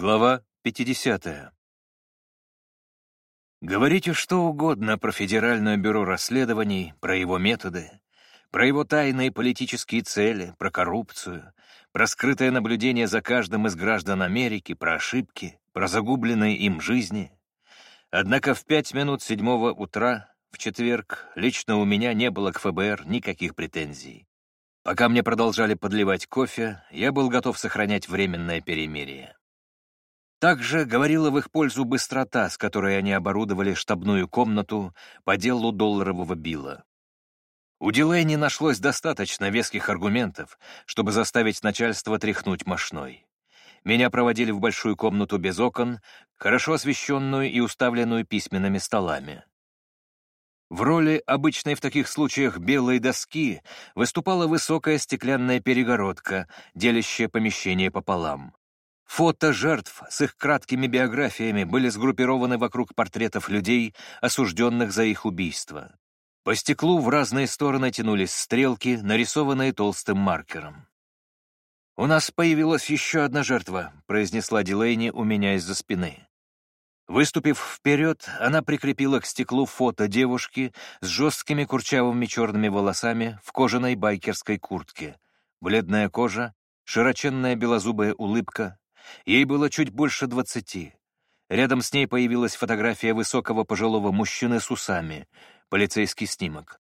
Глава 50. Говорите что угодно про Федеральное бюро расследований, про его методы, про его тайные политические цели, про коррупцию, про скрытое наблюдение за каждым из граждан Америки, про ошибки, про загубленные им жизни. Однако в пять минут седьмого утра, в четверг, лично у меня не было к ФБР никаких претензий. Пока мне продолжали подливать кофе, я был готов сохранять временное перемирие. Также говорила в их пользу быстрота, с которой они оборудовали штабную комнату по делу долларового билла. У Дилейни нашлось достаточно веских аргументов, чтобы заставить начальство тряхнуть мошной. Меня проводили в большую комнату без окон, хорошо освещенную и уставленную письменными столами. В роли обычной в таких случаях белой доски выступала высокая стеклянная перегородка, делящая помещение пополам. Фото жертв с их краткими биографиями были сгруппированы вокруг портретов людей, осужденных за их убийство. По стеклу в разные стороны тянулись стрелки, нарисованные толстым маркером. «У нас появилась еще одна жертва», — произнесла Дилейни у меня из-за спины. Выступив вперед, она прикрепила к стеклу фото девушки с жесткими курчавыми черными волосами в кожаной байкерской куртке, бледная кожа, широченная белозубая улыбка, Ей было чуть больше двадцати. Рядом с ней появилась фотография высокого пожилого мужчины с усами, полицейский снимок.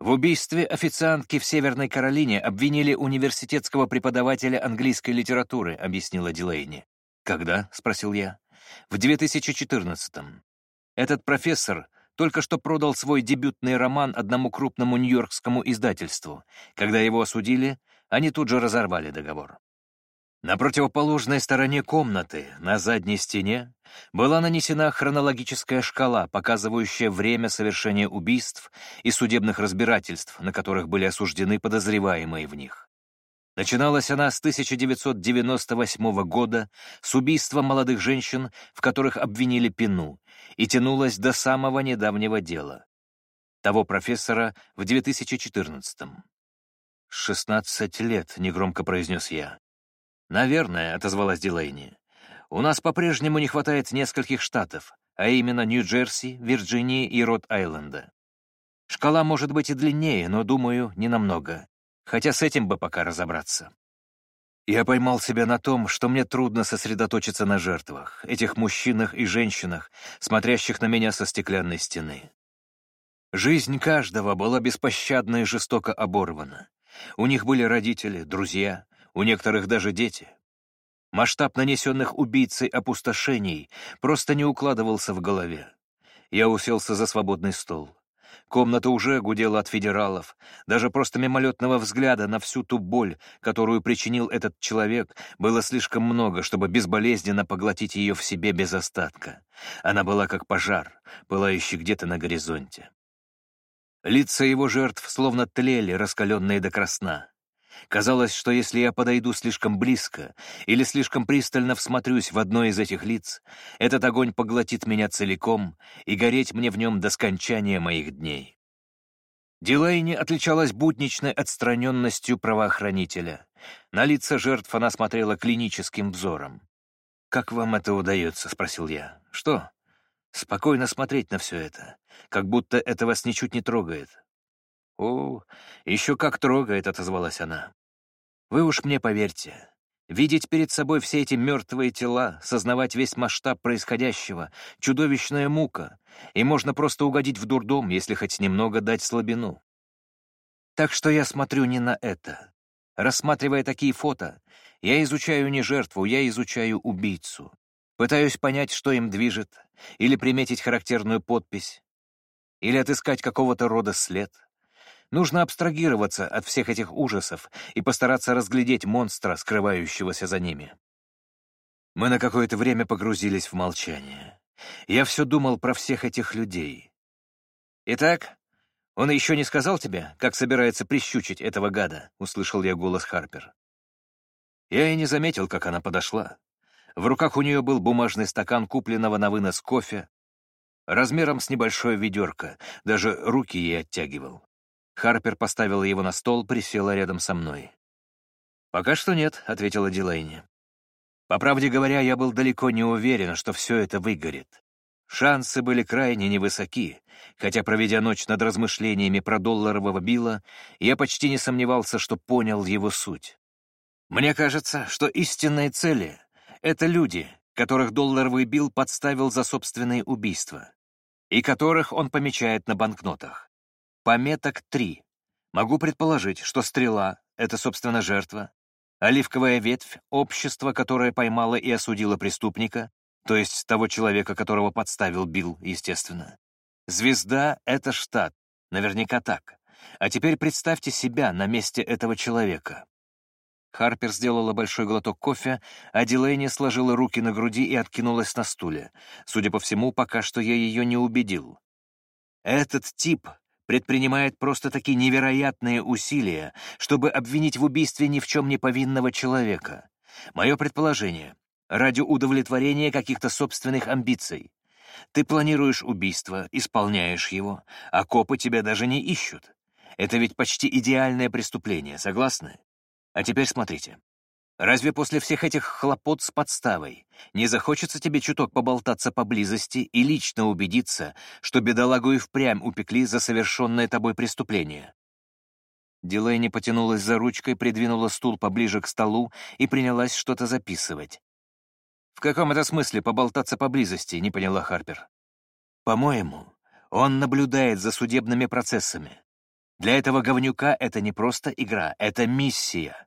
В убийстве официантки в Северной Каролине обвинили университетского преподавателя английской литературы, объяснила Дилейни. «Когда?» — спросил я. «В 2014-м. Этот профессор только что продал свой дебютный роман одному крупному нью-йоркскому издательству. Когда его осудили, они тут же разорвали договор. На противоположной стороне комнаты, на задней стене, была нанесена хронологическая шкала, показывающая время совершения убийств и судебных разбирательств, на которых были осуждены подозреваемые в них. Начиналась она с 1998 года с убийства молодых женщин, в которых обвинили Пину, и тянулась до самого недавнего дела. Того профессора в 2014 -м. «Шестнадцать лет», — негромко произнес я. «Наверное», — отозвалась Дилейни. «У нас по-прежнему не хватает нескольких штатов, а именно Нью-Джерси, Вирджинии и Род-Айленда. Шкала может быть и длиннее, но, думаю, не намного. Хотя с этим бы пока разобраться». Я поймал себя на том, что мне трудно сосредоточиться на жертвах, этих мужчинах и женщинах, смотрящих на меня со стеклянной стены. Жизнь каждого была беспощадно и жестоко оборвана. У них были родители, друзья, у некоторых даже дети. Масштаб нанесенных убийцей опустошений просто не укладывался в голове. Я уселся за свободный стол. Комната уже гудела от федералов. Даже просто мимолетного взгляда на всю ту боль, которую причинил этот человек, было слишком много, чтобы безболезненно поглотить ее в себе без остатка. Она была как пожар, пылающий где-то на горизонте. Лица его жертв словно тлели, раскаленные до красна. Казалось, что если я подойду слишком близко или слишком пристально всмотрюсь в одно из этих лиц, этот огонь поглотит меня целиком и гореть мне в нем до скончания моих дней. Дилейни отличалась будничной отстраненностью правоохранителя. На лица жертв она смотрела клиническим взором. «Как вам это удается?» — спросил я. «Что?» «Спокойно смотреть на все это, как будто это вас ничуть не трогает. «О, еще как трогает», — отозвалась она. «Вы уж мне поверьте, видеть перед собой все эти мертвые тела, сознавать весь масштаб происходящего — чудовищная мука, и можно просто угодить в дурдом, если хоть немного дать слабину. Так что я смотрю не на это. Рассматривая такие фото, я изучаю не жертву, я изучаю убийцу. Пытаюсь понять, что им движет, или приметить характерную подпись, или отыскать какого-то рода след — Нужно абстрагироваться от всех этих ужасов и постараться разглядеть монстра, скрывающегося за ними. Мы на какое-то время погрузились в молчание. Я все думал про всех этих людей. «Итак, он еще не сказал тебе, как собирается прищучить этого гада?» — услышал я голос Харпер. Я и не заметил, как она подошла. В руках у нее был бумажный стакан купленного на вынос кофе, размером с небольшое ведерко, даже руки ей оттягивал. Харпер поставила его на стол, присела рядом со мной. «Пока что нет», — ответила Дилейни. По правде говоря, я был далеко не уверен, что все это выгорит. Шансы были крайне невысоки, хотя, проведя ночь над размышлениями про долларового Билла, я почти не сомневался, что понял его суть. Мне кажется, что истинные цели — это люди, которых долларовый Билл подставил за собственные убийства, и которых он помечает на банкнотах. Пометок три. Могу предположить, что стрела — это, собственно, жертва, оливковая ветвь — общество, которое поймало и осудило преступника, то есть того человека, которого подставил Билл, естественно. Звезда — это штат, наверняка так. А теперь представьте себя на месте этого человека. Харпер сделала большой глоток кофе, а Дилейни сложила руки на груди и откинулась на стуле. Судя по всему, пока что я ее не убедил. Этот тип предпринимает просто такие невероятные усилия, чтобы обвинить в убийстве ни в чем не повинного человека. Мое предположение — ради удовлетворения каких-то собственных амбиций. Ты планируешь убийство, исполняешь его, а копы тебя даже не ищут. Это ведь почти идеальное преступление, согласны? А теперь смотрите. Разве после всех этих хлопот с подставой не захочется тебе чуток поболтаться поблизости и лично убедиться, что бедолагу и впрямь упекли за совершенное тобой преступление?» Дилейни потянулась за ручкой, придвинула стул поближе к столу и принялась что-то записывать. «В каком это смысле поболтаться поблизости?» — не поняла Харпер. «По-моему, он наблюдает за судебными процессами. Для этого говнюка это не просто игра, это миссия.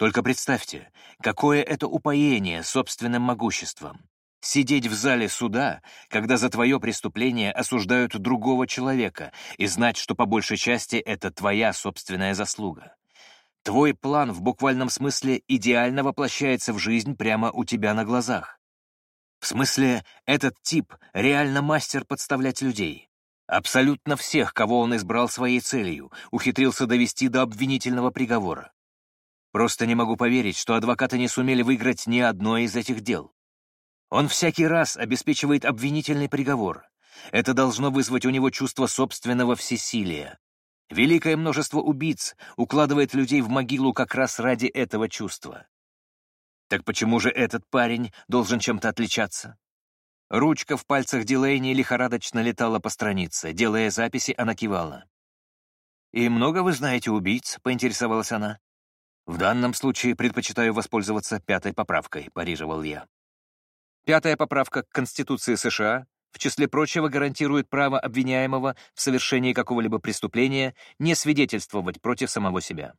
Только представьте, какое это упоение собственным могуществом. Сидеть в зале суда, когда за твое преступление осуждают другого человека, и знать, что по большей части это твоя собственная заслуга. Твой план в буквальном смысле идеально воплощается в жизнь прямо у тебя на глазах. В смысле, этот тип реально мастер подставлять людей. Абсолютно всех, кого он избрал своей целью, ухитрился довести до обвинительного приговора. Просто не могу поверить, что адвокаты не сумели выиграть ни одно из этих дел. Он всякий раз обеспечивает обвинительный приговор. Это должно вызвать у него чувство собственного всесилия. Великое множество убийц укладывает людей в могилу как раз ради этого чувства. Так почему же этот парень должен чем-то отличаться? Ручка в пальцах Дилейни лихорадочно летала по странице. Делая записи, она кивала. «И много вы знаете убийц?» — поинтересовалась она. «В данном случае предпочитаю воспользоваться пятой поправкой», — парировал я. Пятая поправка к Конституции США в числе прочего гарантирует право обвиняемого в совершении какого-либо преступления не свидетельствовать против самого себя.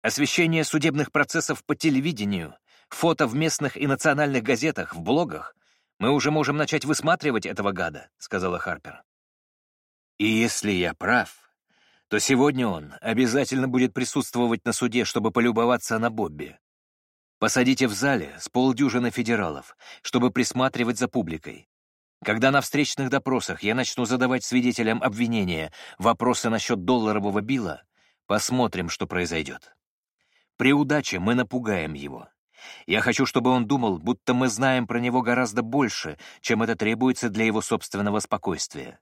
Освещение судебных процессов по телевидению, фото в местных и национальных газетах, в блогах мы уже можем начать высматривать этого гада», — сказала Харпер. «И если я прав, то сегодня он обязательно будет присутствовать на суде, чтобы полюбоваться на Бобби. Посадите в зале с полдюжины федералов, чтобы присматривать за публикой. Когда на встречных допросах я начну задавать свидетелям обвинения вопросы насчет долларового била, посмотрим, что произойдет. При удаче мы напугаем его. Я хочу, чтобы он думал, будто мы знаем про него гораздо больше, чем это требуется для его собственного спокойствия.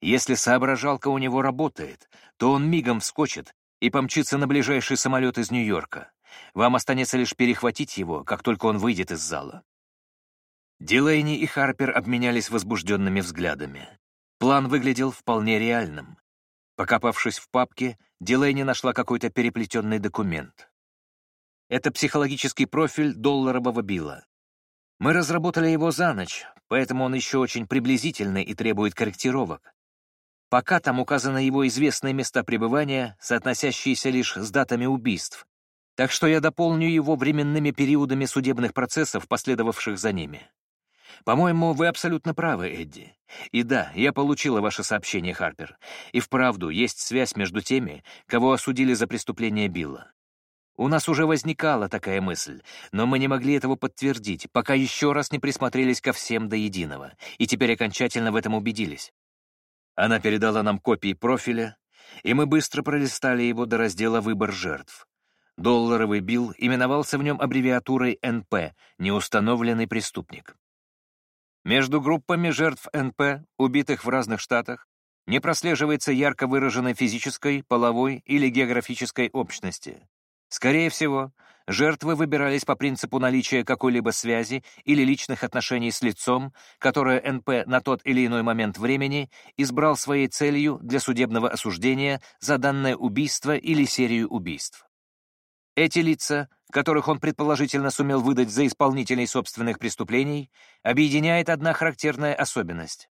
Если соображалка у него работает, то он мигом вскочит и помчится на ближайший самолет из Нью-Йорка. Вам останется лишь перехватить его, как только он выйдет из зала. Дилейни и Харпер обменялись возбужденными взглядами. План выглядел вполне реальным. Покопавшись в папке, Дилейни нашла какой-то переплетенный документ. Это психологический профиль долларового Билла. Мы разработали его за ночь, поэтому он еще очень приблизительный и требует корректировок. Пока там указаны его известные места пребывания, соотносящиеся лишь с датами убийств, так что я дополню его временными периодами судебных процессов, последовавших за ними. По-моему, вы абсолютно правы, Эдди. И да, я получила ваше сообщение, Харпер. И вправду есть связь между теми, кого осудили за преступление Билла. У нас уже возникала такая мысль, но мы не могли этого подтвердить, пока еще раз не присмотрелись ко всем до единого, и теперь окончательно в этом убедились. Она передала нам копии профиля, и мы быстро пролистали его до раздела «Выбор жертв». Долларовый билл именовался в нем аббревиатурой НП «Неустановленный преступник». Между группами жертв НП, убитых в разных штатах, не прослеживается ярко выраженной физической, половой или географической общности. Скорее всего, жертвы выбирались по принципу наличия какой-либо связи или личных отношений с лицом, которое НП на тот или иной момент времени избрал своей целью для судебного осуждения за данное убийство или серию убийств. Эти лица, которых он предположительно сумел выдать за исполнителей собственных преступлений, объединяет одна характерная особенность.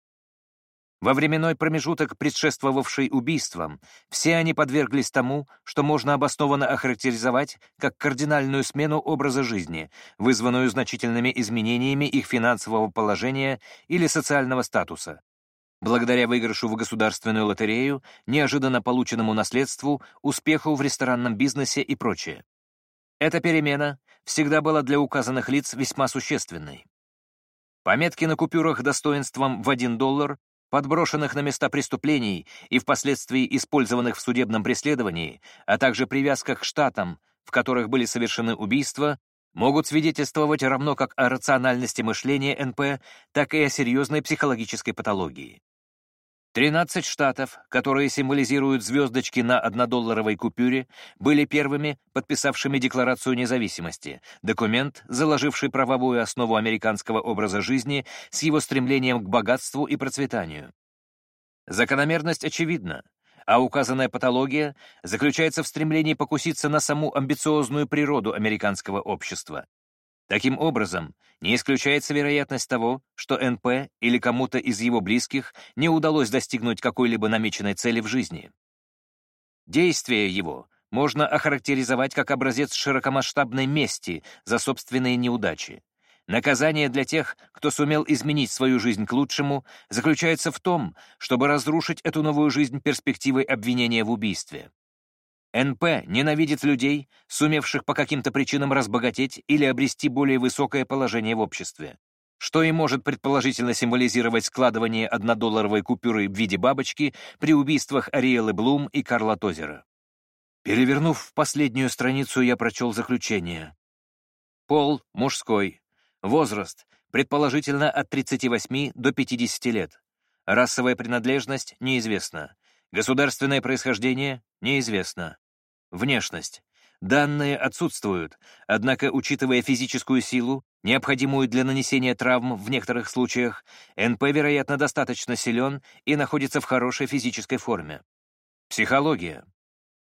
Во временной промежуток, предшествовавший убийствам, все они подверглись тому, что можно обоснованно охарактеризовать как кардинальную смену образа жизни, вызванную значительными изменениями их финансового положения или социального статуса. Благодаря выигрышу в государственную лотерею, неожиданно полученному наследству, успеху в ресторанном бизнесе и прочее. Эта перемена всегда была для указанных лиц весьма существенной. Пометки на купюрах достоинством в 1 доллар подброшенных на места преступлений и впоследствии использованных в судебном преследовании, а также привязках к штатам, в которых были совершены убийства, могут свидетельствовать равно как о рациональности мышления НП, так и о серьезной психологической патологии. 13 штатов, которые символизируют звездочки на однодолларовой купюре, были первыми, подписавшими Декларацию независимости, документ, заложивший правовую основу американского образа жизни с его стремлением к богатству и процветанию. Закономерность очевидна, а указанная патология заключается в стремлении покуситься на саму амбициозную природу американского общества, Таким образом, не исключается вероятность того, что НП или кому-то из его близких не удалось достигнуть какой-либо намеченной цели в жизни. Действие его можно охарактеризовать как образец широкомасштабной мести за собственные неудачи. Наказание для тех, кто сумел изменить свою жизнь к лучшему, заключается в том, чтобы разрушить эту новую жизнь перспективой обвинения в убийстве. НП ненавидит людей, сумевших по каким-то причинам разбогатеть или обрести более высокое положение в обществе, что и может предположительно символизировать складывание однодолларовой купюры в виде бабочки при убийствах Ариэлы Блум и Карла Тозера. Перевернув последнюю страницу, я прочел заключение. Пол — мужской. Возраст — предположительно от 38 до 50 лет. Расовая принадлежность — неизвестна. Государственное происхождение — неизвестно. Внешность. Данные отсутствуют, однако, учитывая физическую силу, необходимую для нанесения травм в некоторых случаях, НП, вероятно, достаточно силен и находится в хорошей физической форме. Психология.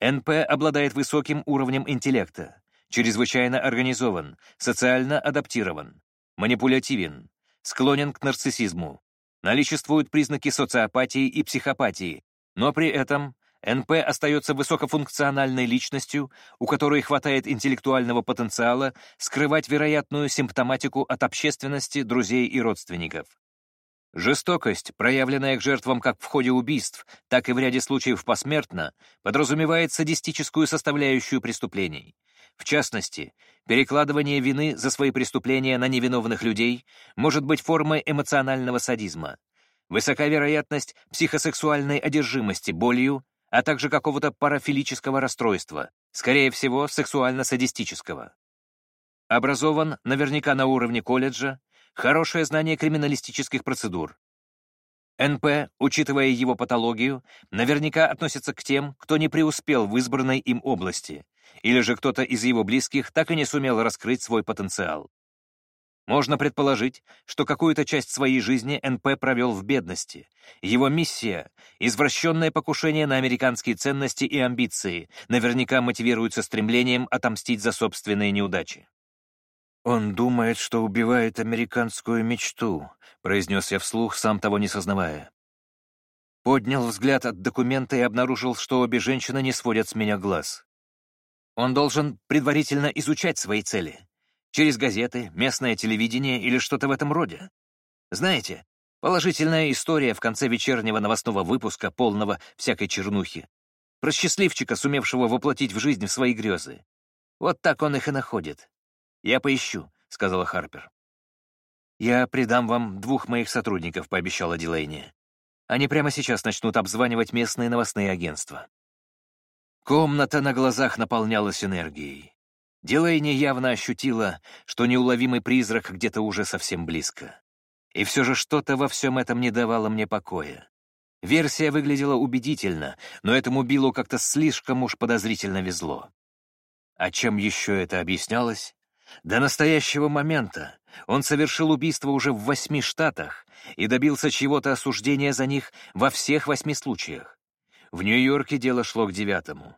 НП обладает высоким уровнем интеллекта, чрезвычайно организован, социально адаптирован, манипулятивен, склонен к нарциссизму. Наличествуют признаки социопатии и психопатии, но при этом НП остается высокофункциональной личностью, у которой хватает интеллектуального потенциала скрывать вероятную симптоматику от общественности, друзей и родственников. Жестокость, проявленная к жертвам как в ходе убийств, так и в ряде случаев посмертно, подразумевает садистическую составляющую преступлений. В частности, перекладывание вины за свои преступления на невиновных людей может быть формой эмоционального садизма. Высока вероятность психосексуальной одержимости болью, а также какого-то парафилического расстройства, скорее всего, сексуально-садистического. Образован наверняка на уровне колледжа, хорошее знание криминалистических процедур. НП, учитывая его патологию, наверняка относится к тем, кто не преуспел в избранной им области, или же кто-то из его близких так и не сумел раскрыть свой потенциал. Можно предположить, что какую-то часть своей жизни НП провел в бедности. Его миссия — извращенное покушение на американские ценности и амбиции, наверняка мотивируется стремлением отомстить за собственные неудачи. «Он думает, что убивает американскую мечту», — произнес я вслух, сам того не сознавая. Поднял взгляд от документа и обнаружил, что обе женщины не сводят с меня глаз. Он должен предварительно изучать свои цели, Через газеты, местное телевидение или что-то в этом роде. Знаете, положительная история в конце вечернего новостного выпуска, полного всякой чернухи. Про счастливчика, сумевшего воплотить в жизнь свои грезы. Вот так он их и находит. «Я поищу», — сказала Харпер. «Я придам вам двух моих сотрудников», — пообещала Дилейни. «Они прямо сейчас начнут обзванивать местные новостные агентства». Комната на глазах наполнялась энергией. Дилейни явно ощутила, что неуловимый призрак где-то уже совсем близко. И все же что-то во всем этом не давало мне покоя. Версия выглядела убедительно, но этому Биллу как-то слишком уж подозрительно везло. А чем еще это объяснялось? До настоящего момента он совершил убийство уже в восьми штатах и добился чьего-то осуждения за них во всех восьми случаях. В Нью-Йорке дело шло к девятому.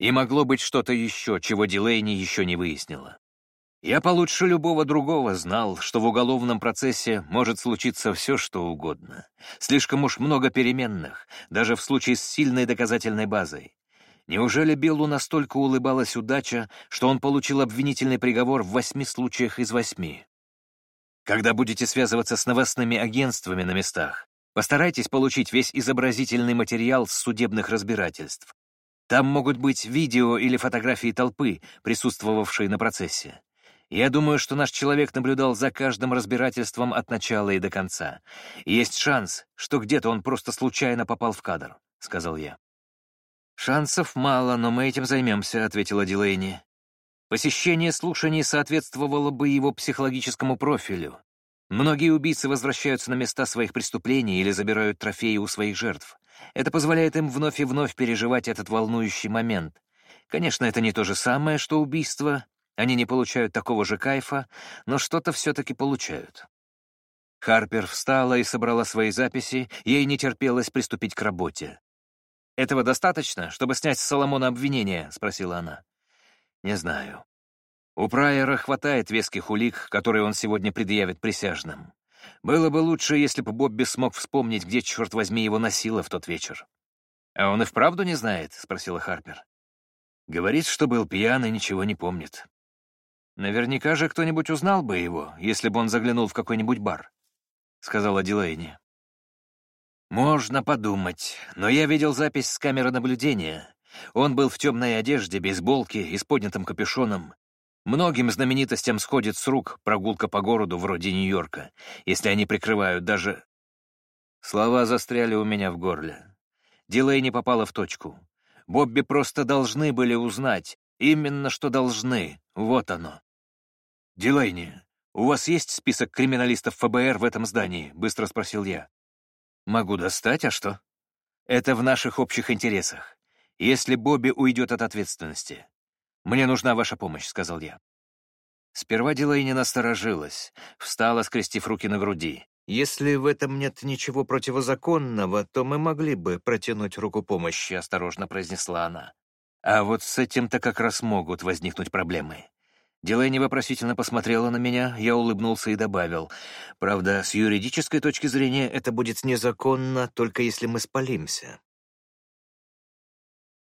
И могло быть что-то еще, чего Дилейни еще не выяснила. Я получше любого другого знал, что в уголовном процессе может случиться все, что угодно. Слишком уж много переменных, даже в случае с сильной доказательной базой. Неужели Биллу настолько улыбалась удача, что он получил обвинительный приговор в восьми случаях из восьми? Когда будете связываться с новостными агентствами на местах, постарайтесь получить весь изобразительный материал с судебных разбирательств. Там могут быть видео или фотографии толпы, присутствовавшей на процессе. Я думаю, что наш человек наблюдал за каждым разбирательством от начала и до конца. Есть шанс, что где-то он просто случайно попал в кадр», — сказал я. «Шансов мало, но мы этим займемся», — ответила Дилейни. Посещение слушаний соответствовало бы его психологическому профилю. Многие убийцы возвращаются на места своих преступлений или забирают трофеи у своих жертв. Это позволяет им вновь и вновь переживать этот волнующий момент. Конечно, это не то же самое, что убийство, они не получают такого же кайфа, но что-то все-таки получают. Харпер встала и собрала свои записи, ей не терпелось приступить к работе. «Этого достаточно, чтобы снять с Соломона обвинение?» — спросила она. «Не знаю. У Прайера хватает веских улик, которые он сегодня предъявит присяжным. Было бы лучше, если бы Бобби смог вспомнить, где, черт возьми, его носило в тот вечер». «А он и вправду не знает?» — спросила Харпер. «Говорит, что был пьян и ничего не помнит. Наверняка же кто-нибудь узнал бы его, если бы он заглянул в какой-нибудь бар», — сказала Дилейни. «Можно подумать, но я видел запись с камеры наблюдения. Он был в темной одежде, бейсболке и с поднятым капюшоном. Многим знаменитостям сходит с рук прогулка по городу вроде Нью-Йорка, если они прикрывают даже...» Слова застряли у меня в горле. Дилейни попала в точку. Бобби просто должны были узнать. Именно что должны. Вот оно. «Дилейни, у вас есть список криминалистов ФБР в этом здании?» — быстро спросил я. «Могу достать, а что?» «Это в наших общих интересах. Если Бобби уйдет от ответственности. Мне нужна ваша помощь», — сказал я. Сперва Дилейни насторожилась, встала, скрестив руки на груди. «Если в этом нет ничего противозаконного, то мы могли бы протянуть руку помощи», — осторожно произнесла она. «А вот с этим-то как раз могут возникнуть проблемы. Дилейни вопросительно посмотрела на меня, я улыбнулся и добавил. «Правда, с юридической точки зрения это будет незаконно, только если мы спалимся».